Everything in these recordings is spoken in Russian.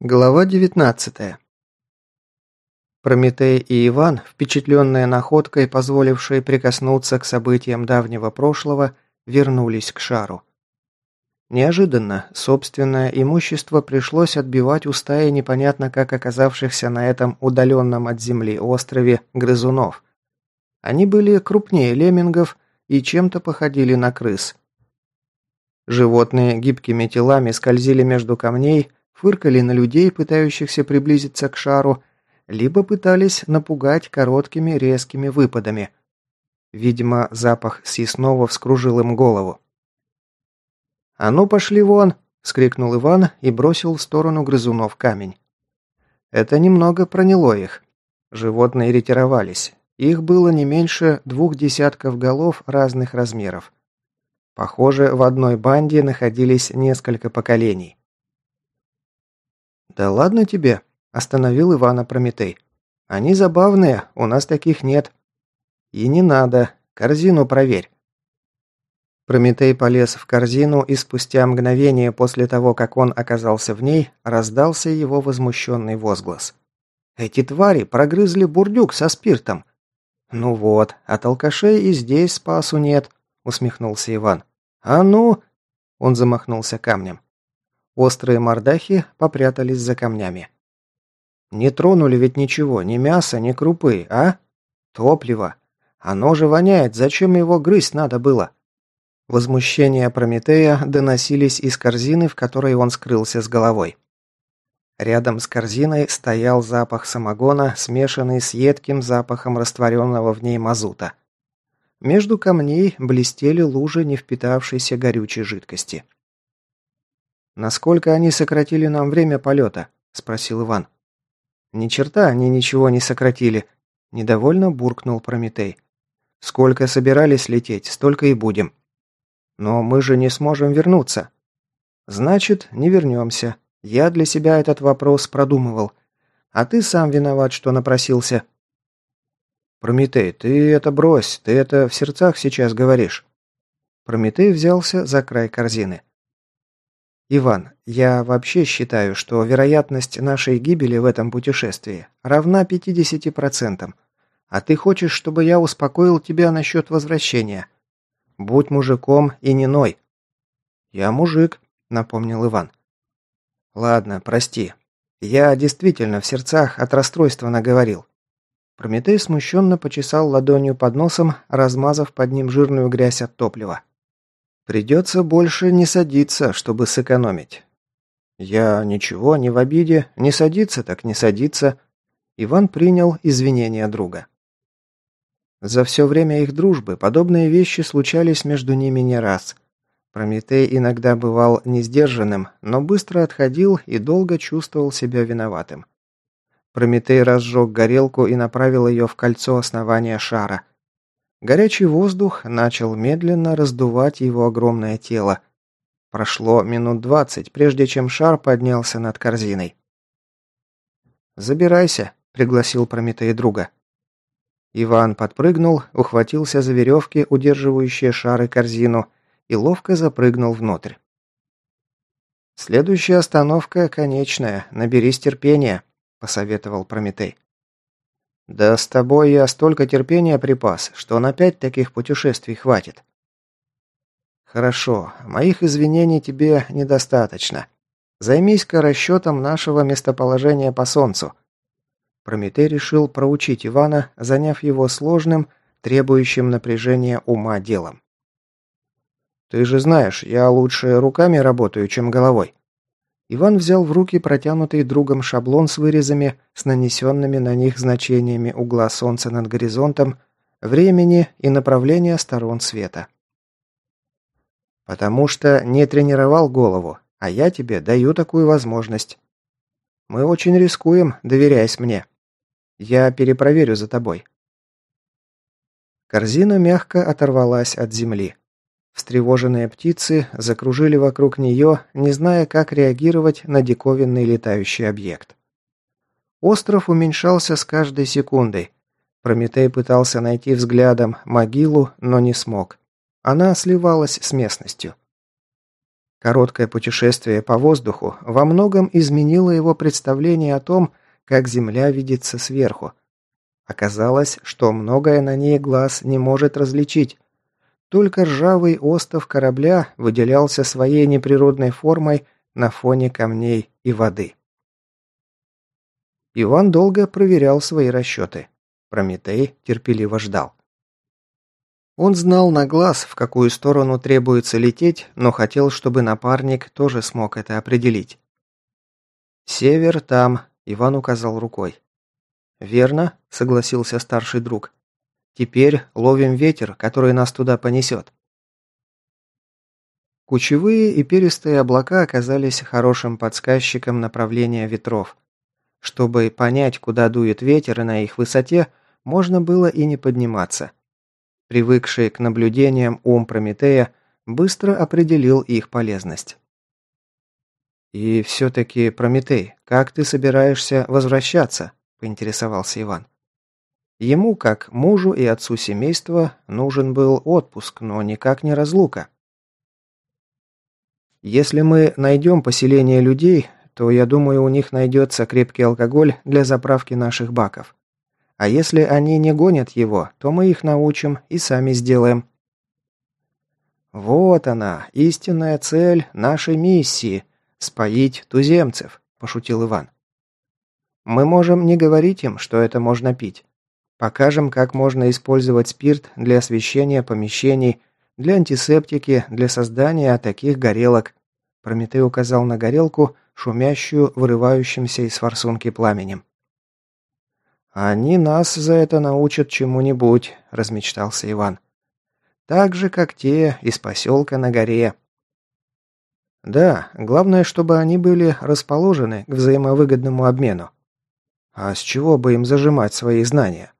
Глава 19. Прометей и Иван, впечатленные находкой, позволившей прикоснуться к событиям давнего прошлого, вернулись к шару. Неожиданно собственное имущество пришлось отбивать у стаи непонятно как оказавшихся на этом удаленном от земли острове грызунов. Они были крупнее леммингов и чем-то походили на крыс. Животные гибкими телами скользили между камней, фыркали на людей, пытающихся приблизиться к шару, либо пытались напугать короткими резкими выпадами. Видимо, запах съестного вскружил им голову. «А ну, пошли вон!» – скрикнул Иван и бросил в сторону грызунов камень. Это немного проняло их. Животные ретировались. Их было не меньше двух десятков голов разных размеров. Похоже, в одной банде находились несколько поколений. «Да ладно тебе», – остановил Ивана Прометей. «Они забавные, у нас таких нет». «И не надо. Корзину проверь». Прометей полез в корзину, и спустя мгновение после того, как он оказался в ней, раздался его возмущенный возглас. «Эти твари прогрызли бурдюк со спиртом». «Ну вот, от алкашей и здесь спасу нет», – усмехнулся Иван. «А ну!» – он замахнулся камнем. Острые мордахи попрятались за камнями. «Не тронули ведь ничего, ни мяса, ни крупы, а? Топливо. Оно же воняет, зачем его грызть надо было?» Возмущения Прометея доносились из корзины, в которой он скрылся с головой. Рядом с корзиной стоял запах самогона, смешанный с едким запахом растворенного в ней мазута. Между камней блестели лужи не впитавшейся горючей жидкости. «Насколько они сократили нам время полета?» – спросил Иван. «Ни черта они ничего не сократили», – недовольно буркнул Прометей. «Сколько собирались лететь, столько и будем». «Но мы же не сможем вернуться». «Значит, не вернемся. Я для себя этот вопрос продумывал. А ты сам виноват, что напросился». «Прометей, ты это брось, ты это в сердцах сейчас говоришь». Прометей взялся за край корзины. «Иван, я вообще считаю, что вероятность нашей гибели в этом путешествии равна 50%. А ты хочешь, чтобы я успокоил тебя насчет возвращения? Будь мужиком и не ной». «Я мужик», — напомнил Иван. «Ладно, прости. Я действительно в сердцах от расстройства наговорил». Прометей смущенно почесал ладонью под носом, размазав под ним жирную грязь от топлива. Придется больше не садиться, чтобы сэкономить. Я ничего, не в обиде. Не садиться, так не садиться. Иван принял извинения друга. За все время их дружбы подобные вещи случались между ними не раз. Прометей иногда бывал несдержанным, но быстро отходил и долго чувствовал себя виноватым. Прометей разжег горелку и направил ее в кольцо основания шара. Горячий воздух начал медленно раздувать его огромное тело. Прошло минут двадцать, прежде чем шар поднялся над корзиной. «Забирайся», — пригласил Прометей друга. Иван подпрыгнул, ухватился за веревки, удерживающие шар и корзину, и ловко запрыгнул внутрь. «Следующая остановка конечная. Наберись терпения», — посоветовал Прометей. Да с тобой я столько терпения припас, что на пять таких путешествий хватит. Хорошо, моих извинений тебе недостаточно. Займись-ка расчетом нашего местоположения по Солнцу. Прометей решил проучить Ивана, заняв его сложным, требующим напряжения ума делом. Ты же знаешь, я лучше руками работаю, чем головой. Иван взял в руки протянутый другом шаблон с вырезами, с нанесенными на них значениями угла солнца над горизонтом, времени и направления сторон света. «Потому что не тренировал голову, а я тебе даю такую возможность. Мы очень рискуем, доверяясь мне. Я перепроверю за тобой». Корзина мягко оторвалась от земли. Встревоженные птицы закружили вокруг нее, не зная, как реагировать на диковинный летающий объект. Остров уменьшался с каждой секундой. Прометей пытался найти взглядом могилу, но не смог. Она сливалась с местностью. Короткое путешествие по воздуху во многом изменило его представление о том, как Земля видится сверху. Оказалось, что многое на ней глаз не может различить. Только ржавый остов корабля выделялся своей неприродной формой на фоне камней и воды. Иван долго проверял свои расчеты. Прометей терпеливо ждал. Он знал на глаз, в какую сторону требуется лететь, но хотел, чтобы напарник тоже смог это определить. «Север там», — Иван указал рукой. «Верно», — согласился старший друг. «Теперь ловим ветер, который нас туда понесет». Кучевые и перистые облака оказались хорошим подсказчиком направления ветров. Чтобы понять, куда дует ветер и на их высоте, можно было и не подниматься. Привыкший к наблюдениям ум Прометея быстро определил их полезность. «И все-таки, Прометей, как ты собираешься возвращаться?» – поинтересовался Иван. Ему, как мужу и отцу семейства, нужен был отпуск, но никак не разлука. «Если мы найдем поселение людей, то, я думаю, у них найдется крепкий алкоголь для заправки наших баков. А если они не гонят его, то мы их научим и сами сделаем. Вот она, истинная цель нашей миссии – споить туземцев, пошутил Иван. Мы можем не говорить им, что это можно пить. Покажем, как можно использовать спирт для освещения помещений, для антисептики, для создания таких горелок. Прометей указал на горелку, шумящую, вырывающимся из форсунки пламенем. «Они нас за это научат чему-нибудь», – размечтался Иван. «Так же, как те из поселка на горе». «Да, главное, чтобы они были расположены к взаимовыгодному обмену. А с чего бы им зажимать свои знания?»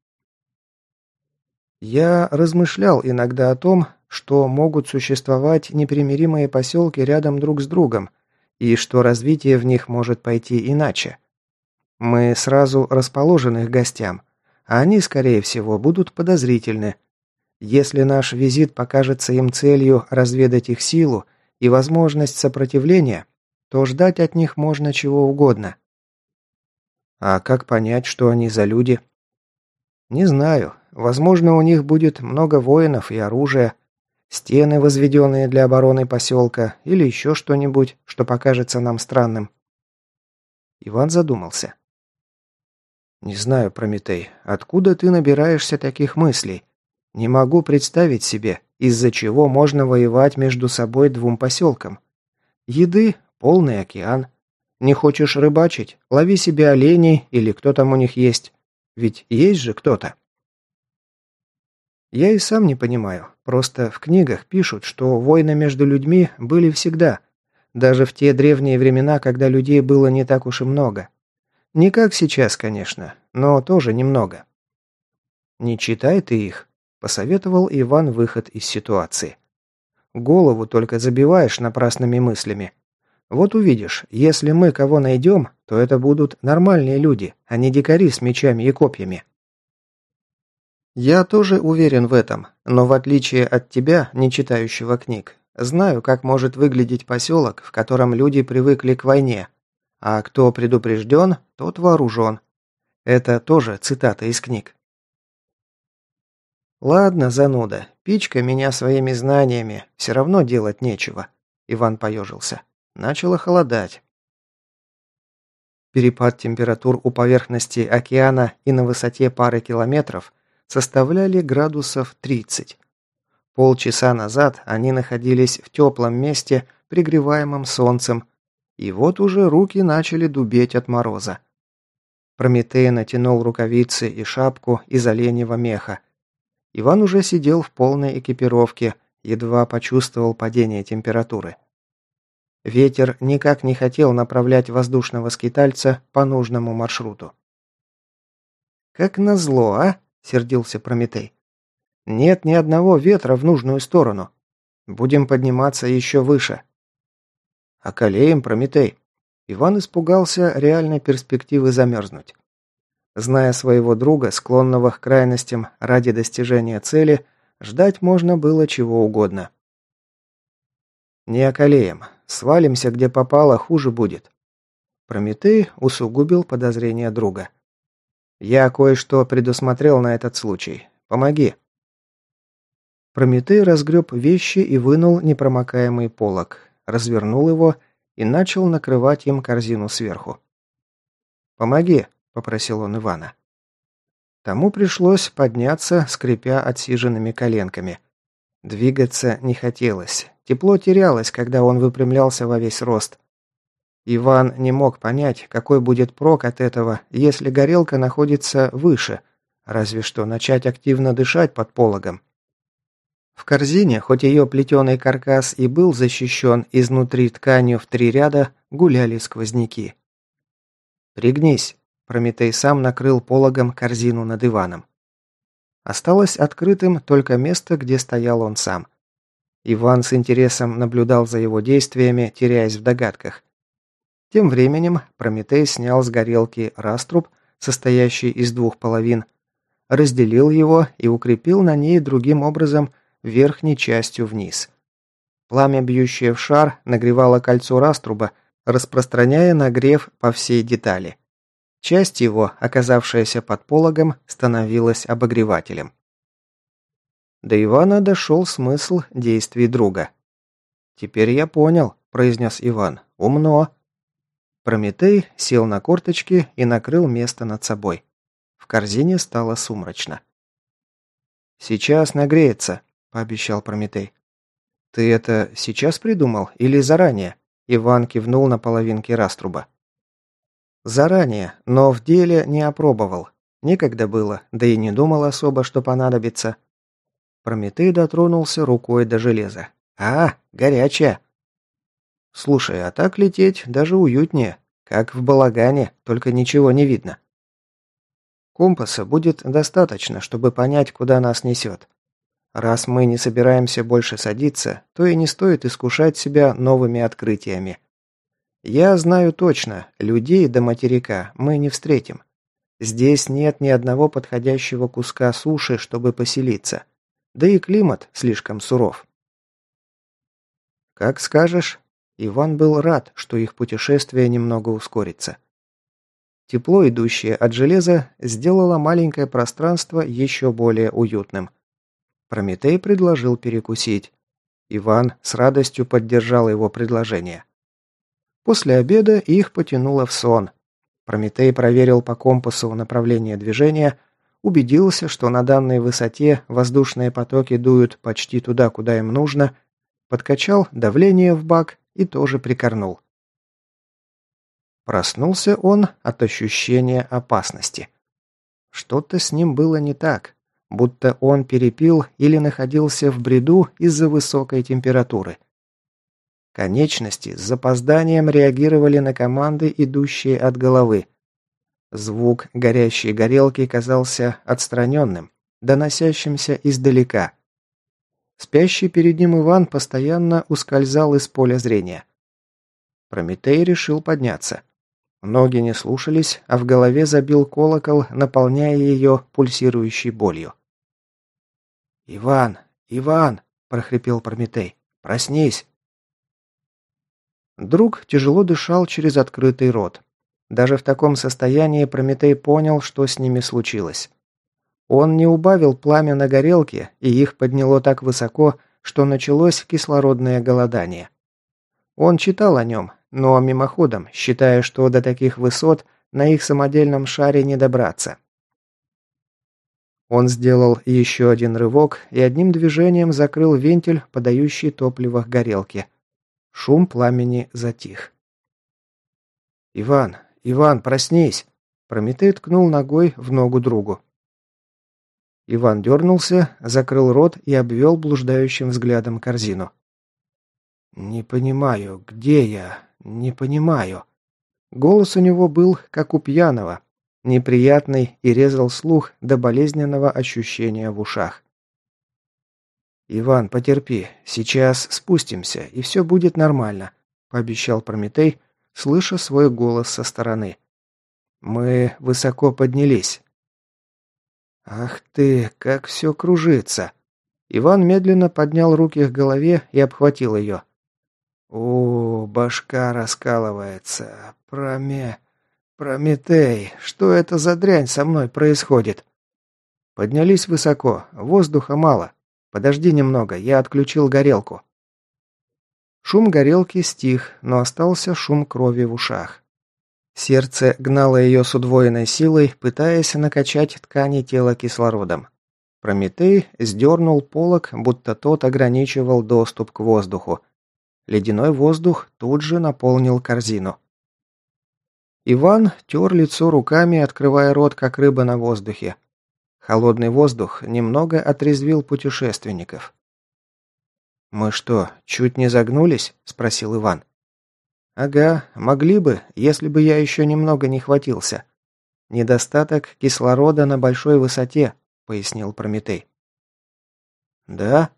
Я размышлял иногда о том, что могут существовать непримиримые поселки рядом друг с другом, и что развитие в них может пойти иначе. Мы сразу расположены к гостям, а они, скорее всего, будут подозрительны. Если наш визит покажется им целью разведать их силу и возможность сопротивления, то ждать от них можно чего угодно. А как понять, что они за люди? Не знаю. Возможно, у них будет много воинов и оружия, стены, возведенные для обороны поселка, или еще что-нибудь, что покажется нам странным. Иван задумался. «Не знаю, Прометей, откуда ты набираешься таких мыслей? Не могу представить себе, из-за чего можно воевать между собой двум поселкам. Еды – полный океан. Не хочешь рыбачить? Лови себе оленей или кто там у них есть. Ведь есть же кто-то». Я и сам не понимаю. Просто в книгах пишут, что войны между людьми были всегда. Даже в те древние времена, когда людей было не так уж и много. Не как сейчас, конечно, но тоже немного. «Не читай ты их», – посоветовал Иван выход из ситуации. «Голову только забиваешь напрасными мыслями. Вот увидишь, если мы кого найдем, то это будут нормальные люди, а не дикари с мечами и копьями». «Я тоже уверен в этом, но в отличие от тебя, не читающего книг, знаю, как может выглядеть поселок, в котором люди привыкли к войне, а кто предупрежден, тот вооружен. Это тоже цитата из книг. «Ладно, зануда, пичка меня своими знаниями, все равно делать нечего», – Иван поежился. Начало холодать. Перепад температур у поверхности океана и на высоте пары километров составляли градусов 30. Полчаса назад они находились в теплом месте, пригреваемом солнцем, и вот уже руки начали дубеть от мороза. Прометей натянул рукавицы и шапку из оленьего меха. Иван уже сидел в полной экипировке, едва почувствовал падение температуры. Ветер никак не хотел направлять воздушного скитальца по нужному маршруту. «Как назло, а?» – сердился Прометей. «Нет ни одного ветра в нужную сторону. Будем подниматься еще выше. «Околеем, Прометей!» Иван испугался реальной перспективы замерзнуть. Зная своего друга, склонного к крайностям ради достижения цели, ждать можно было чего угодно. «Не околеем. Свалимся, где попало, хуже будет». Прометей усугубил подозрения друга. «Я кое-что предусмотрел на этот случай. Помоги». Прометей разгреб вещи и вынул непромокаемый полог, развернул его и начал накрывать им корзину сверху. «Помоги», — попросил он Ивана. Тому пришлось подняться, скрипя отсиженными коленками. Двигаться не хотелось. Тепло терялось, когда он выпрямлялся во весь рост. Иван не мог понять, какой будет прок от этого, если горелка находится выше, разве что начать активно дышать под пологом. В корзине, хоть ее плетеный каркас и был защищен изнутри тканью в три ряда, гуляли сквозняки. «Пригнись», Прометей сам накрыл пологом корзину над Иваном. Осталось открытым только место, где стоял он сам. Иван с интересом наблюдал за его действиями, теряясь в догадках. Тем временем Прометей снял с горелки раструб, состоящий из двух половин, разделил его и укрепил на ней другим образом верхней частью вниз. Пламя, бьющее в шар, нагревало кольцо раструба, распространяя нагрев по всей детали. Часть его, оказавшаяся под пологом, становилась обогревателем. До Ивана дошел смысл действий друга. «Теперь я понял», – произнес Иван. «Умно». Прометей сел на корточки и накрыл место над собой. В корзине стало сумрачно. «Сейчас нагреется», – пообещал Прометей. «Ты это сейчас придумал или заранее?» Иван кивнул на половинки раструба. Заранее, но в деле не опробовал. Некогда было, да и не думал особо, что понадобится. Прометей дотронулся рукой до железа. «А, горячая!» «Слушай, а так лететь даже уютнее, как в балагане, только ничего не видно». Компаса будет достаточно, чтобы понять, куда нас несет. Раз мы не собираемся больше садиться, то и не стоит искушать себя новыми открытиями. Я знаю точно, людей до материка мы не встретим. Здесь нет ни одного подходящего куска суши, чтобы поселиться. Да и климат слишком суров. Как скажешь. Иван был рад, что их путешествие немного ускорится. Тепло, идущее от железа, сделало маленькое пространство еще более уютным. Прометей предложил перекусить. Иван с радостью поддержал его предложение. После обеда их потянуло в сон. Прометей проверил по компасу направление движения, убедился, что на данной высоте воздушные потоки дуют почти туда, куда им нужно, подкачал давление в бак и тоже прикорнул. Проснулся он от ощущения опасности. Что-то с ним было не так, будто он перепил или находился в бреду из-за высокой температуры. Конечности с запозданием реагировали на команды, идущие от головы. Звук горящей горелки казался отстраненным, доносящимся издалека. Спящий перед ним Иван постоянно ускользал из поля зрения. Прометей решил подняться. Ноги не слушались, а в голове забил колокол, наполняя ее пульсирующей болью. «Иван! Иван!» – прохрипел Прометей. «Проснись!» Друг тяжело дышал через открытый рот. Даже в таком состоянии Прометей понял, что с ними случилось. Он не убавил пламя на горелке, и их подняло так высоко, что началось кислородное голодание. Он читал о нем, но мимоходом, считая, что до таких высот на их самодельном шаре не добраться. Он сделал еще один рывок и одним движением закрыл вентиль, подающий топливо к горелке – Шум пламени затих. «Иван! Иван, проснись!» Прометей ткнул ногой в ногу другу. Иван дернулся, закрыл рот и обвел блуждающим взглядом корзину. «Не понимаю, где я? Не понимаю». Голос у него был, как у пьяного, неприятный и резал слух до болезненного ощущения в ушах. «Иван, потерпи. Сейчас спустимся, и все будет нормально», – пообещал Прометей, слыша свой голос со стороны. «Мы высоко поднялись». «Ах ты, как все кружится!» Иван медленно поднял руки к голове и обхватил ее. О, башка раскалывается. Проме... Прометей, что это за дрянь со мной происходит? Поднялись высоко, воздуха мало. Подожди немного, я отключил горелку. Шум горелки стих, но остался шум крови в ушах. Сердце гнало ее с удвоенной силой, пытаясь накачать ткани тела кислородом. Прометей сдернул полог, будто тот ограничивал доступ к воздуху. Ледяной воздух тут же наполнил корзину. Иван тер лицо руками, открывая рот, как рыба на воздухе. Холодный воздух немного отрезвил путешественников. «Мы что, чуть не загнулись?» – спросил Иван. «Ага, могли бы, если бы я еще немного не хватился. Недостаток кислорода на большой высоте», – пояснил Прометей. «Да?»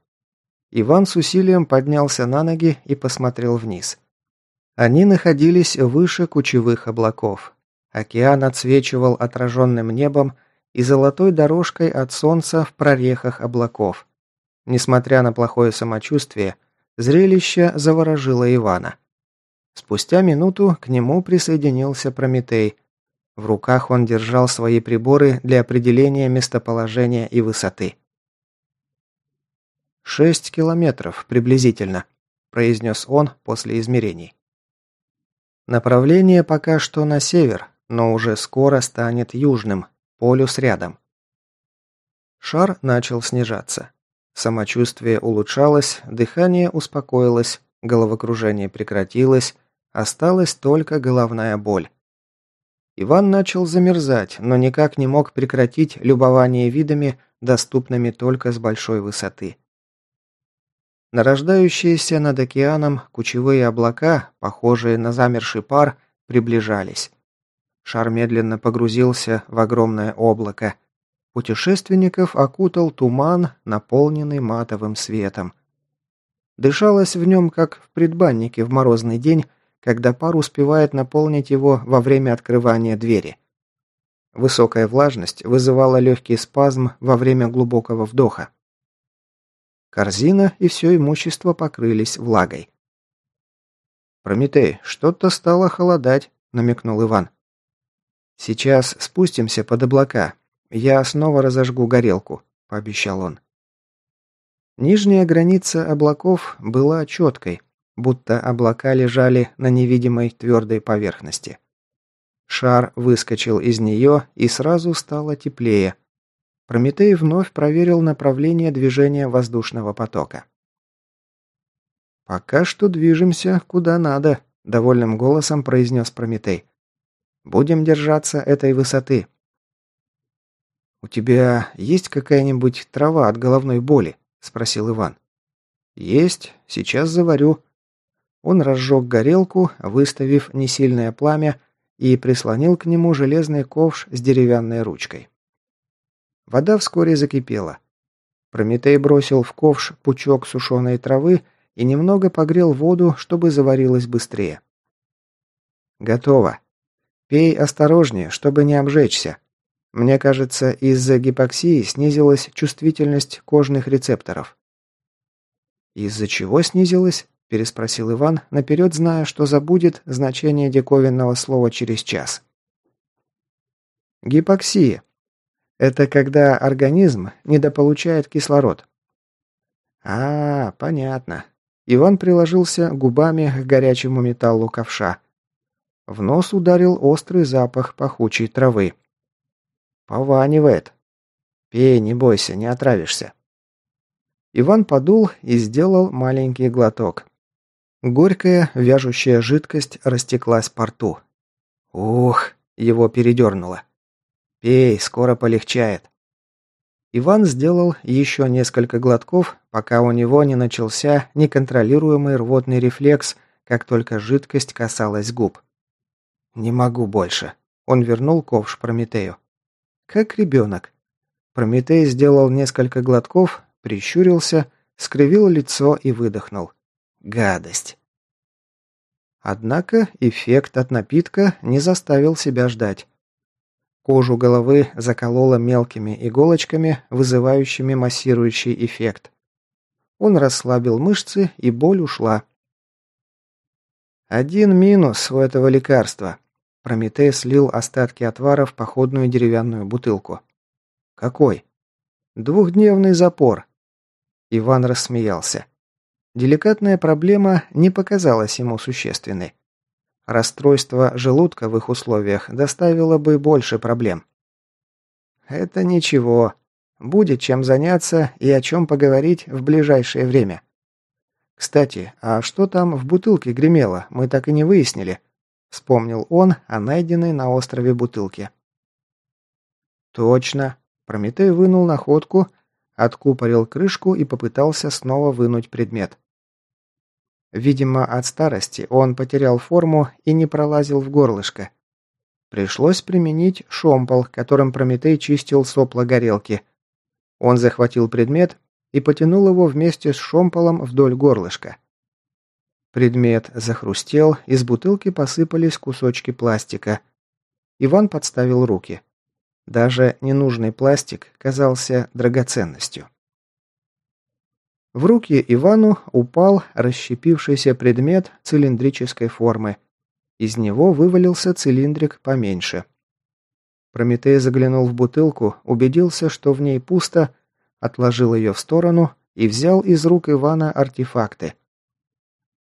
Иван с усилием поднялся на ноги и посмотрел вниз. Они находились выше кучевых облаков. Океан отсвечивал отраженным небом и золотой дорожкой от солнца в прорехах облаков. Несмотря на плохое самочувствие, зрелище заворожило Ивана. Спустя минуту к нему присоединился Прометей. В руках он держал свои приборы для определения местоположения и высоты. «Шесть километров приблизительно», – произнес он после измерений. Направление пока что на север, но уже скоро станет южным, полюс рядом. Шар начал снижаться. Самочувствие улучшалось, дыхание успокоилось, головокружение прекратилось, осталась только головная боль. Иван начал замерзать, но никак не мог прекратить любование видами, доступными только с большой высоты. Нарождающиеся над океаном кучевые облака, похожие на замерший пар, приближались. Шар медленно погрузился в огромное облако. Путешественников окутал туман, наполненный матовым светом. Дышалось в нем, как в предбаннике в морозный день, когда пар успевает наполнить его во время открывания двери. Высокая влажность вызывала легкий спазм во время глубокого вдоха. Корзина и все имущество покрылись влагой. «Прометей, что-то стало холодать», — намекнул Иван. «Сейчас спустимся под облака. Я снова разожгу горелку», — пообещал он. Нижняя граница облаков была четкой, будто облака лежали на невидимой твердой поверхности. Шар выскочил из нее и сразу стало теплее, Прометей вновь проверил направление движения воздушного потока. «Пока что движемся куда надо», – довольным голосом произнес Прометей. «Будем держаться этой высоты». «У тебя есть какая-нибудь трава от головной боли?» – спросил Иван. «Есть. Сейчас заварю». Он разжег горелку, выставив несильное пламя, и прислонил к нему железный ковш с деревянной ручкой. Вода вскоре закипела. Прометей бросил в ковш пучок сушеной травы и немного погрел воду, чтобы заварилось быстрее. «Готово. Пей осторожнее, чтобы не обжечься. Мне кажется, из-за гипоксии снизилась чувствительность кожных рецепторов». «Из-за чего снизилась?» – переспросил Иван, наперед зная, что забудет значение диковинного слова через час. «Гипоксия. Это когда организм недополучает кислород. А, понятно. Иван приложился губами к горячему металлу ковша. В нос ударил острый запах пахучей травы. Пованивает. Пей, не бойся, не отравишься. Иван подул и сделал маленький глоток. Горькая, вяжущая жидкость растеклась по рту. Ух, его передернуло. «Пей, скоро полегчает». Иван сделал еще несколько глотков, пока у него не начался неконтролируемый рвотный рефлекс, как только жидкость касалась губ. «Не могу больше». Он вернул ковш Прометею. «Как ребенок». Прометей сделал несколько глотков, прищурился, скривил лицо и выдохнул. «Гадость». Однако эффект от напитка не заставил себя ждать. Кожу головы закололо мелкими иголочками, вызывающими массирующий эффект. Он расслабил мышцы, и боль ушла. Один минус у этого лекарства. Прометей слил остатки отвара в походную деревянную бутылку. Какой? Двухдневный запор. Иван рассмеялся. Деликатная проблема не показалась ему существенной. Расстройство желудка в их условиях доставило бы больше проблем. Это ничего. Будет чем заняться и о чем поговорить в ближайшее время. Кстати, а что там в бутылке гремело, мы так и не выяснили. Вспомнил он о найденной на острове бутылке. Точно. Прометей вынул находку, откупорил крышку и попытался снова вынуть предмет. Видимо, от старости он потерял форму и не пролазил в горлышко. Пришлось применить шомпол, которым Прометей чистил сопла горелки. Он захватил предмет и потянул его вместе с шомполом вдоль горлышка. Предмет захрустел, из бутылки посыпались кусочки пластика. Иван подставил руки. Даже ненужный пластик казался драгоценностью. В руки Ивану упал расщепившийся предмет цилиндрической формы. Из него вывалился цилиндрик поменьше. Прометей заглянул в бутылку, убедился, что в ней пусто, отложил ее в сторону и взял из рук Ивана артефакты.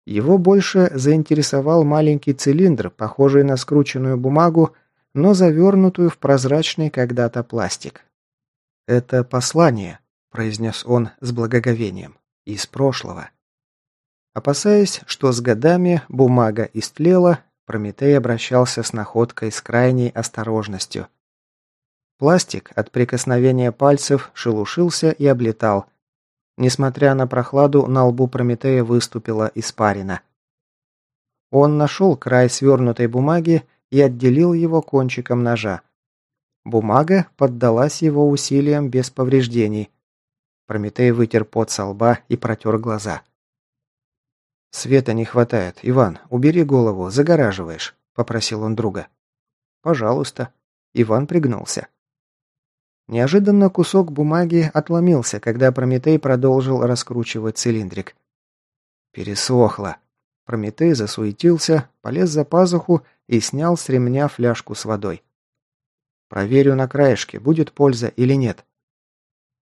Его больше заинтересовал маленький цилиндр, похожий на скрученную бумагу, но завернутую в прозрачный когда-то пластик. «Это послание», – произнес он с благоговением, – «из прошлого». Опасаясь, что с годами бумага истлела, Прометей обращался с находкой с крайней осторожностью. Пластик от прикосновения пальцев шелушился и облетал. Несмотря на прохладу, на лбу Прометея выступила испарина. Он нашел край свернутой бумаги и отделил его кончиком ножа. Бумага поддалась его усилиям без повреждений. Прометей вытер пот со лба и протер глаза. «Света не хватает. Иван, убери голову, загораживаешь», – попросил он друга. «Пожалуйста». Иван пригнулся. Неожиданно кусок бумаги отломился, когда Прометей продолжил раскручивать цилиндрик. Пересохло. Прометей засуетился, полез за пазуху и снял с ремня фляжку с водой. «Проверю на краешке, будет польза или нет».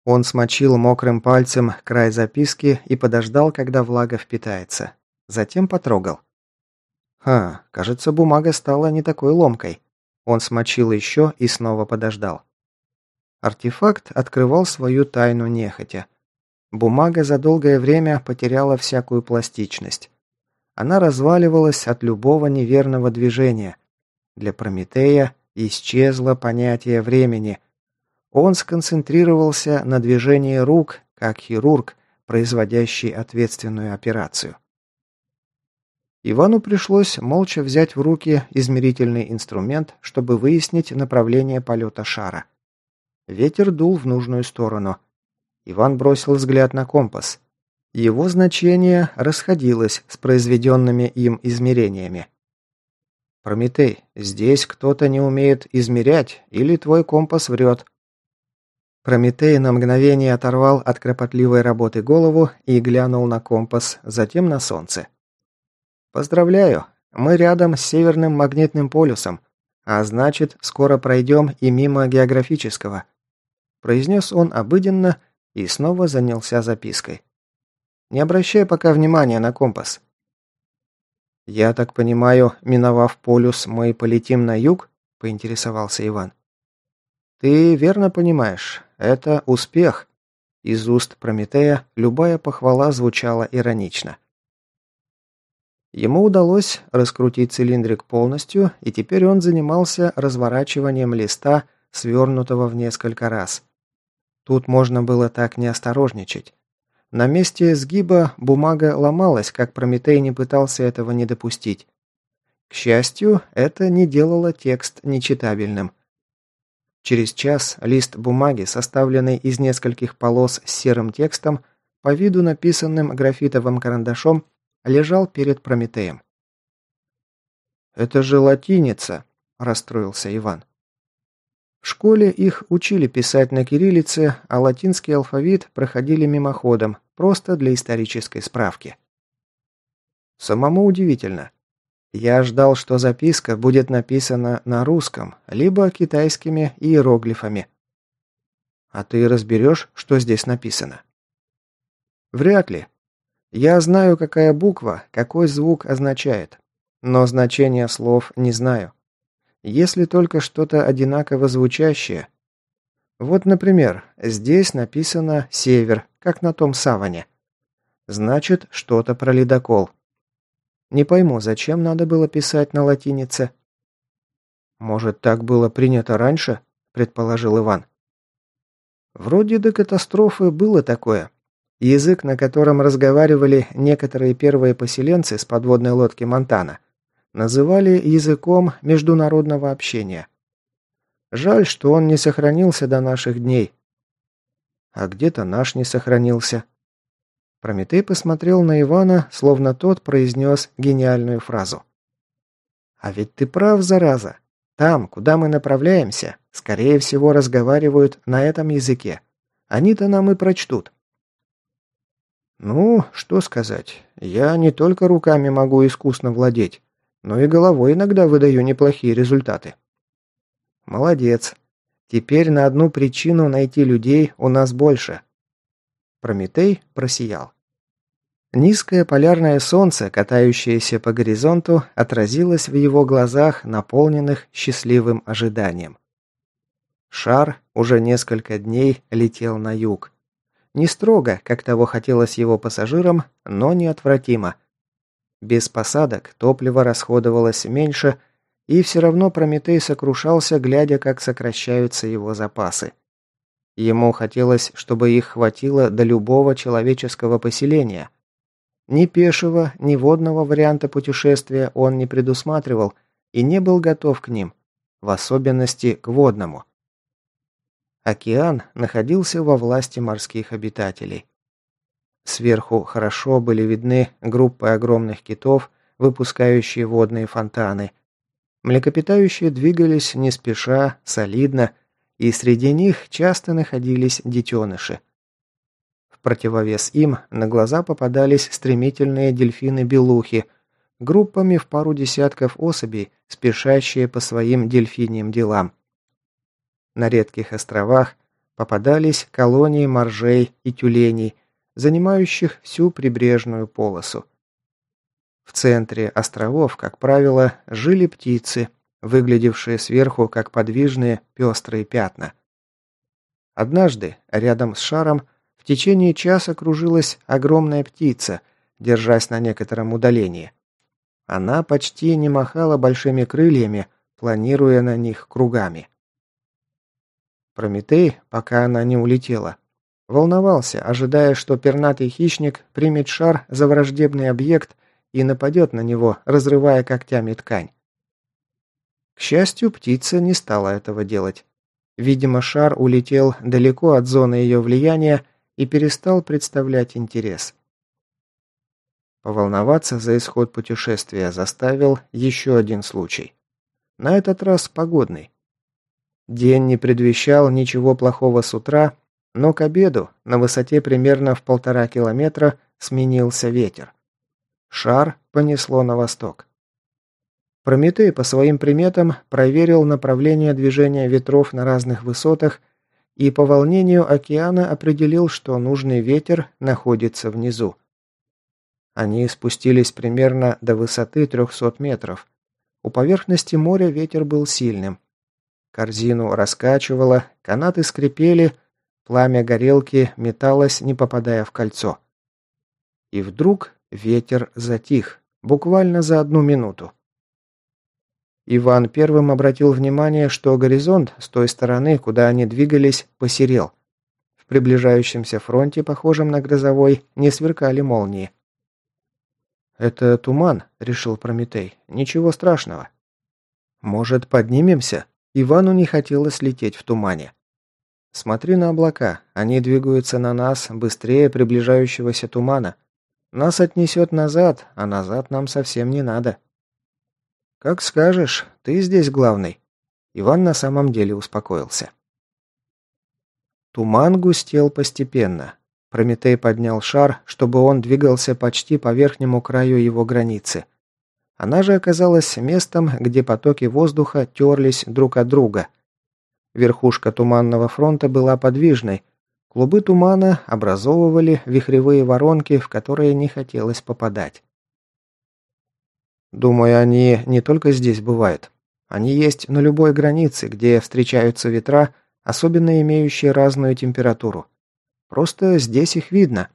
Он смочил мокрым пальцем край записки и подождал, когда влага впитается. Затем потрогал. Ха, кажется, бумага стала не такой ломкой. Он смочил еще и снова подождал. Артефакт открывал свою тайну нехотя. Бумага за долгое время потеряла всякую пластичность. Она разваливалась от любого неверного движения. Для Прометея исчезло понятие времени. Он сконцентрировался на движении рук, как хирург, производящий ответственную операцию. Ивану пришлось молча взять в руки измерительный инструмент, чтобы выяснить направление полета шара. Ветер дул в нужную сторону. Иван бросил взгляд на компас. Его значение расходилось с произведенными им измерениями. «Прометей, здесь кто-то не умеет измерять, или твой компас врет». Прометей на мгновение оторвал от кропотливой работы голову и глянул на компас, затем на солнце. «Поздравляю, мы рядом с Северным магнитным полюсом, а значит, скоро пройдем и мимо географического произнес он обыденно и снова занялся запиской. «Не обращай пока внимания на компас». «Я так понимаю, миновав полюс, мы полетим на юг?» – поинтересовался Иван. «Ты верно понимаешь, это успех». Из уст Прометея любая похвала звучала иронично. Ему удалось раскрутить цилиндрик полностью, и теперь он занимался разворачиванием листа, свернутого в несколько раз. Тут можно было так не осторожничать. На месте сгиба бумага ломалась, как Прометей не пытался этого не допустить. К счастью, это не делало текст нечитабельным. Через час лист бумаги, составленный из нескольких полос с серым текстом, по виду написанным графитовым карандашом, лежал перед Прометеем. «Это же латиница», – расстроился Иван. В школе их учили писать на кириллице, а латинский алфавит проходили мимоходом, просто для исторической справки. Самому удивительно. Я ждал, что записка будет написана на русском, либо китайскими иероглифами. А ты разберешь, что здесь написано? Вряд ли. Я знаю, какая буква, какой звук означает. Но значение слов не знаю. Если только что-то одинаково звучащее. Вот, например, здесь написано «север», как на том саване. Значит, что-то про ледокол. Не пойму, зачем надо было писать на латинице? Может, так было принято раньше? предположил Иван. Вроде до катастрофы было такое. Язык, на котором разговаривали некоторые первые поселенцы с подводной лодки Монтана, называли языком международного общения. Жаль, что он не сохранился до наших дней. А где-то наш не сохранился. Прометей посмотрел на Ивана, словно тот произнес гениальную фразу. «А ведь ты прав, зараза. Там, куда мы направляемся, скорее всего, разговаривают на этом языке. Они-то нам и прочтут». «Ну, что сказать. Я не только руками могу искусно владеть, но и головой иногда выдаю неплохие результаты». «Молодец. Теперь на одну причину найти людей у нас больше». Прометей просиял. Низкое полярное солнце, катающееся по горизонту, отразилось в его глазах, наполненных счастливым ожиданием. Шар уже несколько дней летел на юг. Не строго, как того хотелось его пассажирам, но неотвратимо. Без посадок топливо расходовалось меньше, и все равно Прометей сокрушался, глядя, как сокращаются его запасы. Ему хотелось, чтобы их хватило до любого человеческого поселения, ни пешего, ни водного варианта путешествия он не предусматривал и не был готов к ним, в особенности к водному. Океан находился во власти морских обитателей. Сверху хорошо были видны группы огромных китов, выпускающие водные фонтаны. Млекопитающие двигались не спеша, солидно, и среди них часто находились детеныши противовес им на глаза попадались стремительные дельфины-белухи, группами в пару десятков особей, спешащие по своим дельфиньим делам. На редких островах попадались колонии моржей и тюленей, занимающих всю прибрежную полосу. В центре островов, как правило, жили птицы, выглядевшие сверху как подвижные пестрые пятна. Однажды, рядом с шаром, течение часа кружилась огромная птица, держась на некотором удалении. Она почти не махала большими крыльями, планируя на них кругами. Прометей, пока она не улетела, волновался, ожидая, что пернатый хищник примет шар за враждебный объект и нападет на него, разрывая когтями ткань. К счастью, птица не стала этого делать. Видимо, шар улетел далеко от зоны ее влияния и перестал представлять интерес. Поволноваться за исход путешествия заставил еще один случай. На этот раз погодный. День не предвещал ничего плохого с утра, но к обеду на высоте примерно в полтора километра сменился ветер. Шар понесло на восток. Прометей по своим приметам проверил направление движения ветров на разных высотах и по волнению океана определил, что нужный ветер находится внизу. Они спустились примерно до высоты 300 метров. У поверхности моря ветер был сильным. Корзину раскачивало, канаты скрипели, пламя горелки металось, не попадая в кольцо. И вдруг ветер затих, буквально за одну минуту. Иван первым обратил внимание, что горизонт с той стороны, куда они двигались, посерел. В приближающемся фронте, похожем на грозовой, не сверкали молнии. «Это туман», — решил Прометей. «Ничего страшного». «Может, поднимемся?» Ивану не хотелось лететь в тумане. «Смотри на облака. Они двигаются на нас быстрее приближающегося тумана. Нас отнесет назад, а назад нам совсем не надо». «Как скажешь, ты здесь главный». Иван на самом деле успокоился. Туман густел постепенно. Прометей поднял шар, чтобы он двигался почти по верхнему краю его границы. Она же оказалась местом, где потоки воздуха терлись друг от друга. Верхушка туманного фронта была подвижной. Клубы тумана образовывали вихревые воронки, в которые не хотелось попадать. Думаю, они не только здесь бывают. Они есть на любой границе, где встречаются ветра, особенно имеющие разную температуру. Просто здесь их видно.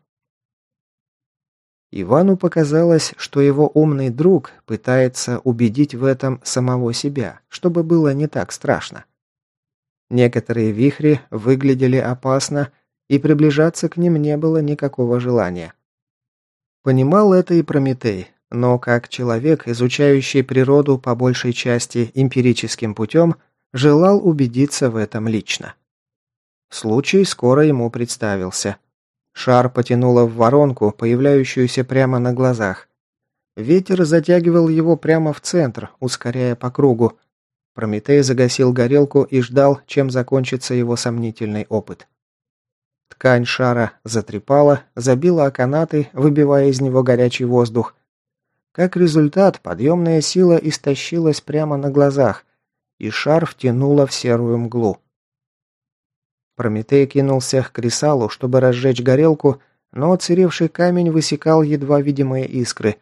Ивану показалось, что его умный друг пытается убедить в этом самого себя, чтобы было не так страшно. Некоторые вихри выглядели опасно, и приближаться к ним не было никакого желания. Понимал это и Прометей, но как человек, изучающий природу по большей части эмпирическим путем, желал убедиться в этом лично. Случай скоро ему представился – Шар потянуло в воронку, появляющуюся прямо на глазах. Ветер затягивал его прямо в центр, ускоряя по кругу. Прометей загасил горелку и ждал, чем закончится его сомнительный опыт. Ткань шара затрепала, забила о канаты, выбивая из него горячий воздух. Как результат, подъемная сила истощилась прямо на глазах, и шар втянуло в серую мглу. Прометей кинулся к кресалу, чтобы разжечь горелку, но отсыревший камень высекал едва видимые искры.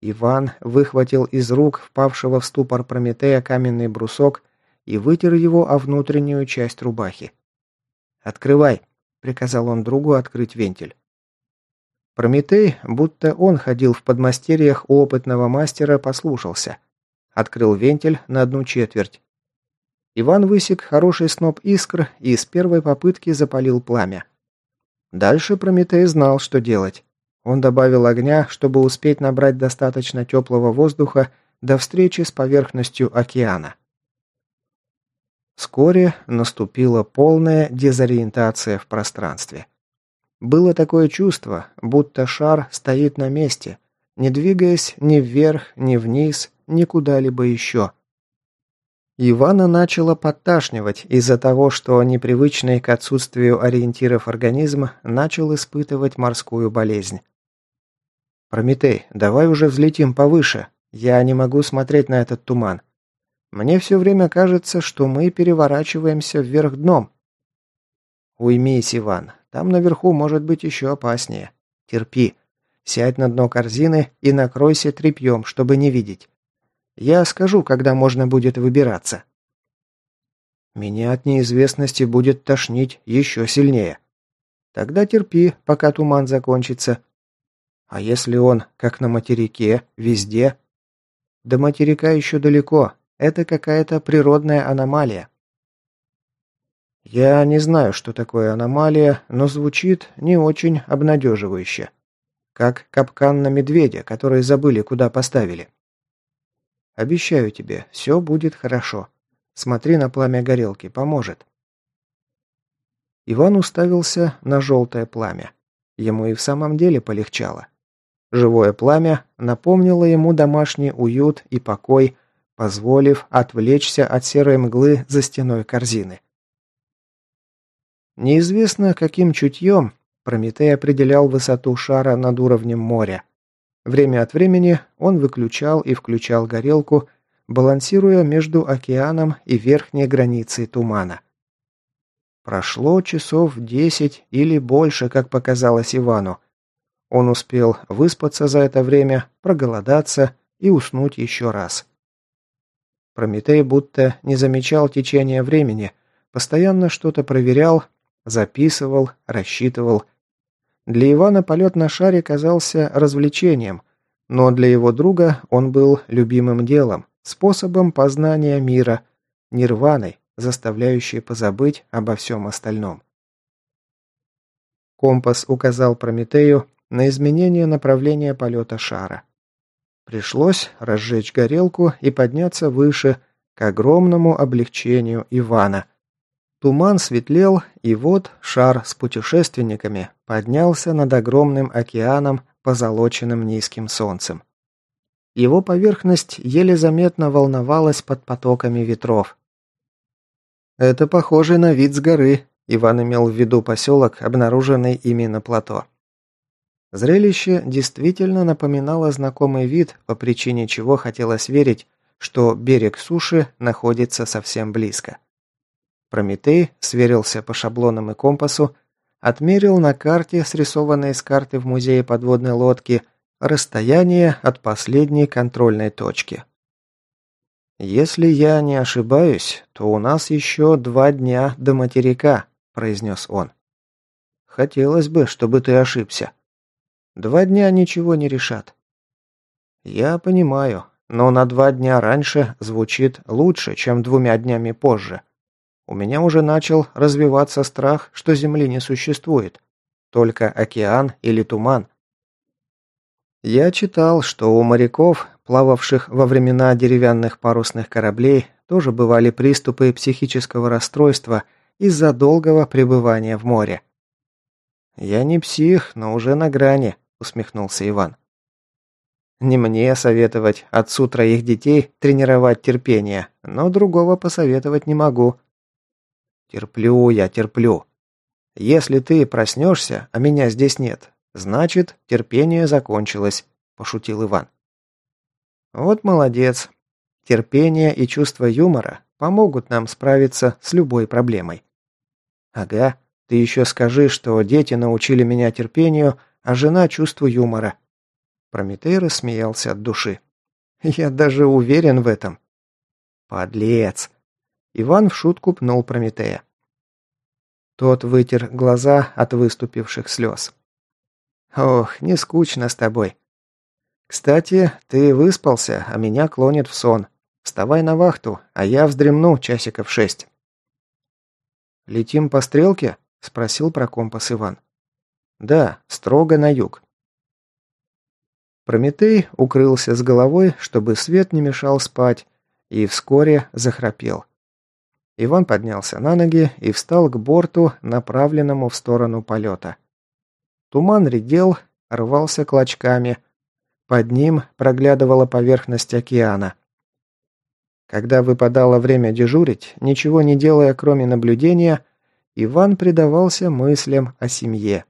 Иван выхватил из рук впавшего в ступор Прометея каменный брусок и вытер его о внутреннюю часть рубахи. «Открывай!» — приказал он другу открыть вентиль. Прометей, будто он ходил в подмастерьях у опытного мастера, послушался. Открыл вентиль на одну четверть. Иван высек хороший сноп искр и с первой попытки запалил пламя. Дальше Прометей знал, что делать. Он добавил огня, чтобы успеть набрать достаточно теплого воздуха до встречи с поверхностью океана. Вскоре наступила полная дезориентация в пространстве. Было такое чувство, будто шар стоит на месте, не двигаясь ни вверх, ни вниз, ни куда-либо еще – Ивана начало подташнивать из-за того, что непривычный к отсутствию ориентиров организм начал испытывать морскую болезнь. «Прометей, давай уже взлетим повыше. Я не могу смотреть на этот туман. Мне все время кажется, что мы переворачиваемся вверх дном». «Уймись, Иван. Там наверху может быть еще опаснее. Терпи. Сядь на дно корзины и накройся тряпьем, чтобы не видеть. Я скажу, когда можно будет выбираться. Меня от неизвестности будет тошнить еще сильнее. Тогда терпи, пока туман закончится. А если он, как на материке, везде? До материка еще далеко. Это какая-то природная аномалия. Я не знаю, что такое аномалия, но звучит не очень обнадеживающе. Как капкан на медведя, который забыли, куда поставили. Обещаю тебе, все будет хорошо. Смотри на пламя горелки, поможет». Иван уставился на желтое пламя. Ему и в самом деле полегчало. Живое пламя напомнило ему домашний уют и покой, позволив отвлечься от серой мглы за стеной корзины. Неизвестно, каким чутьем Прометей определял высоту шара над уровнем моря. Время от времени он выключал и включал горелку, балансируя между океаном и верхней границей тумана. Прошло часов десять или больше, как показалось Ивану. Он успел выспаться за это время, проголодаться и уснуть еще раз. Прометей будто не замечал течения времени, постоянно что-то проверял, записывал, рассчитывал, для Ивана полет на шаре казался развлечением, но для его друга он был любимым делом, способом познания мира, нирваной, заставляющей позабыть обо всем остальном. Компас указал Прометею на изменение направления полета шара. Пришлось разжечь горелку и подняться выше, к огромному облегчению Ивана, Туман светлел, и вот шар с путешественниками поднялся над огромным океаном, позолоченным низким солнцем. Его поверхность еле заметно волновалась под потоками ветров. «Это похоже на вид с горы», — Иван имел в виду поселок, обнаруженный ими на плато. Зрелище действительно напоминало знакомый вид, по причине чего хотелось верить, что берег суши находится совсем близко. Прометей сверился по шаблонам и компасу, отмерил на карте, срисованной с карты в музее подводной лодки, расстояние от последней контрольной точки. «Если я не ошибаюсь, то у нас еще два дня до материка», – произнес он. «Хотелось бы, чтобы ты ошибся. Два дня ничего не решат». «Я понимаю, но на два дня раньше звучит лучше, чем двумя днями позже. У меня уже начал развиваться страх, что Земли не существует. Только океан или туман. Я читал, что у моряков, плававших во времена деревянных парусных кораблей, тоже бывали приступы психического расстройства из-за долгого пребывания в море. «Я не псих, но уже на грани», — усмехнулся Иван. «Не мне советовать отцу троих детей тренировать терпение, но другого посоветовать не могу». «Терплю я, терплю. Если ты проснешься, а меня здесь нет, «Значит, терпение закончилось», – пошутил Иван. «Вот молодец. Терпение и чувство юмора помогут нам справиться с любой проблемой». «Ага, ты еще скажи, что дети научили меня терпению, а жена – чувству юмора». Прометей рассмеялся от души. «Я даже уверен в этом». «Подлец!» Иван в шутку пнул Прометея. Тот вытер глаза от выступивших слез. Ох, не скучно с тобой. Кстати, ты выспался, а меня клонит в сон. Вставай на вахту, а я вздремну часиков шесть. Летим по стрелке? Спросил про компас Иван. Да, строго на юг. Прометей укрылся с головой, чтобы свет не мешал спать, и вскоре захрапел. Иван поднялся на ноги и встал к борту, направленному в сторону полета. Туман редел, рвался клочками. Под ним проглядывала поверхность океана. Когда выпадало время дежурить, ничего не делая, кроме наблюдения, Иван предавался мыслям о семье.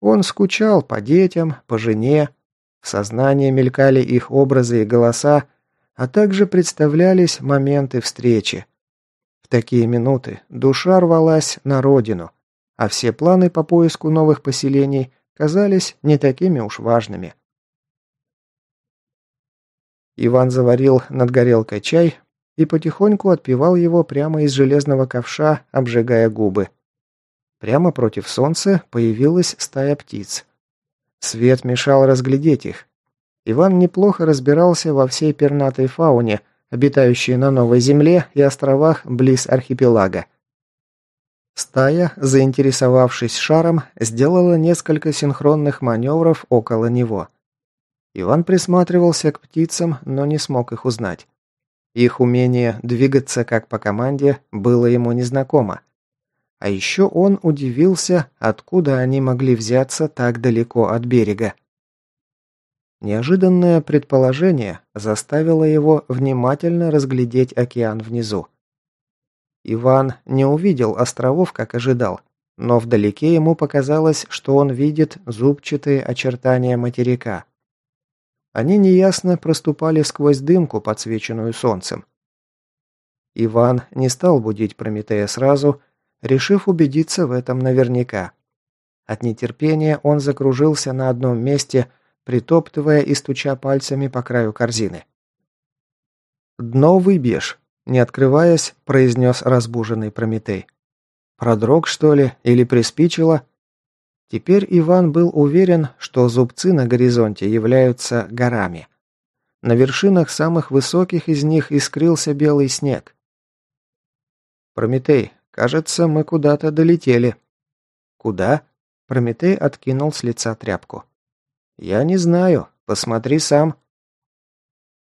Он скучал по детям, по жене. В сознании мелькали их образы и голоса, а также представлялись моменты встречи. Такие минуты душа рвалась на родину, а все планы по поиску новых поселений казались не такими уж важными. Иван заварил над горелкой чай и потихоньку отпивал его прямо из железного ковша, обжигая губы. Прямо против солнца появилась стая птиц. Свет мешал разглядеть их. Иван неплохо разбирался во всей пернатой фауне, обитающей на Новой Земле и островах близ архипелага. Стая, заинтересовавшись шаром, сделала несколько синхронных маневров около него. Иван присматривался к птицам, но не смог их узнать. Их умение двигаться как по команде было ему незнакомо. А еще он удивился, откуда они могли взяться так далеко от берега. Неожиданное предположение заставило его внимательно разглядеть океан внизу. Иван не увидел островов, как ожидал, но вдалеке ему показалось, что он видит зубчатые очертания материка. Они неясно проступали сквозь дымку, подсвеченную солнцем. Иван не стал будить Прометея сразу, решив убедиться в этом наверняка. От нетерпения он закружился на одном месте, притоптывая и стуча пальцами по краю корзины. «Дно выбьешь», не открываясь, произнес разбуженный Прометей. «Продрог, что ли, или приспичило?» Теперь Иван был уверен, что зубцы на горизонте являются горами. На вершинах самых высоких из них искрился белый снег. «Прометей, кажется, мы куда-то долетели». «Куда?» Прометей откинул с лица тряпку. «Я не знаю. Посмотри сам».